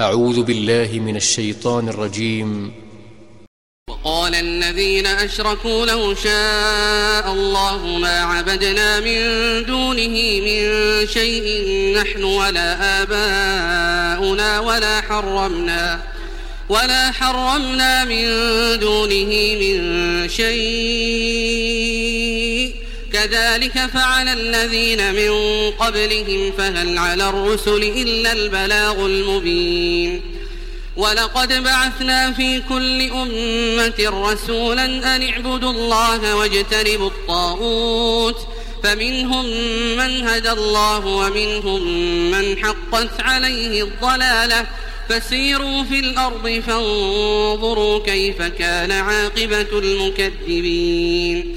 أعوذ بالله من الشيطان الرجيم. وقال الذين أشركوا لو شاء الله ما عبدنا من دونه من شيء نحن ولا آباؤنا ولا حرمنا ولا حرمنا من دونه من شيء. كذلك فعل الذين من قبلهم فهل على الرسل إلا البلاغ المبين. ولقد بعثنا في كل أمة رسولا أن اعبدوا الله واجتنبوا الطاغوت فمنهم من هدى الله ومنهم من حقت عليه الضلاله. فسيروا في الأرض فانظروا كيف كان عاقبة المكذبين.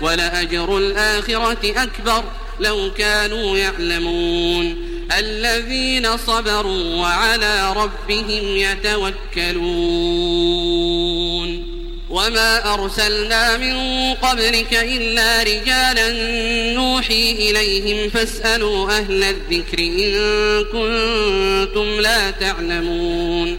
ولأجر الآخرة أكبر لو كانوا يعلمون. الذين صبروا وعلى ربهم يتوكلون. وما أرسلنا من قبلك إلا رجالا نوحي إليهم فاسألوا أهل الذكر إن كنتم لا تعلمون.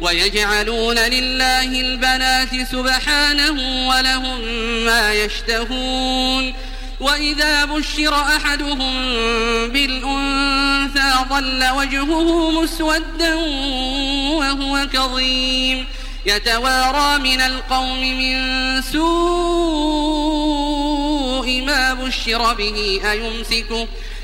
ويجعلون لله البنات سبحانه ولهم ما يشتهون وإذا بشر أحدهم بالأنثى ظل وجهه مسودا وهو كظيم يتوارى من القوم من سوء ما بشر به أيمسكه,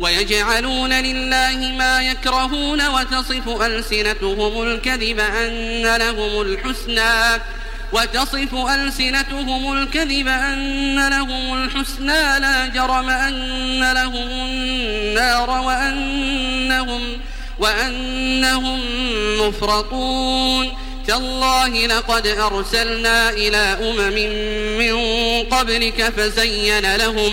ويجعلون لله ما يكرهون وتصف ألسنتهم الكذب أن لهم الحسنى وتصف ألسنتهم الكذب أن لهم الحسنى لا جرم أن لهم النار وأنهم, وأنهم مفرطون تالله لقد أرسلنا إلى أمم من قبلك فزين لهم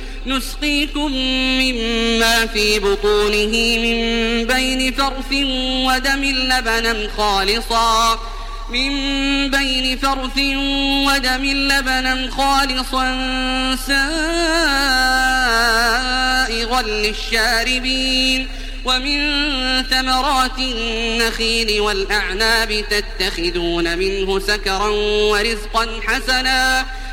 نسقيكم مما في بطونه من بين فرث ودم لبنا خالصا. من بين فرث ودم لبنا خالصا سائغا للشاربين. ومن ثمرات النخيل والأعناب تتخذون منه سكرا ورزقا حسنا.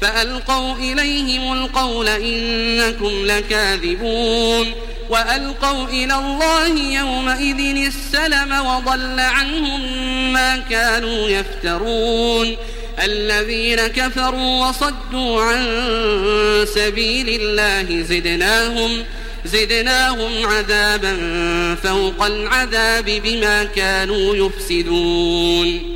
فألقوا إليهم القول إنكم لكاذبون وألقوا إلى الله يومئذ السلم وضل عنهم ما كانوا يفترون الذين كفروا وصدوا عن سبيل الله زدناهم زدناهم عذابا فوق العذاب بما كانوا يفسدون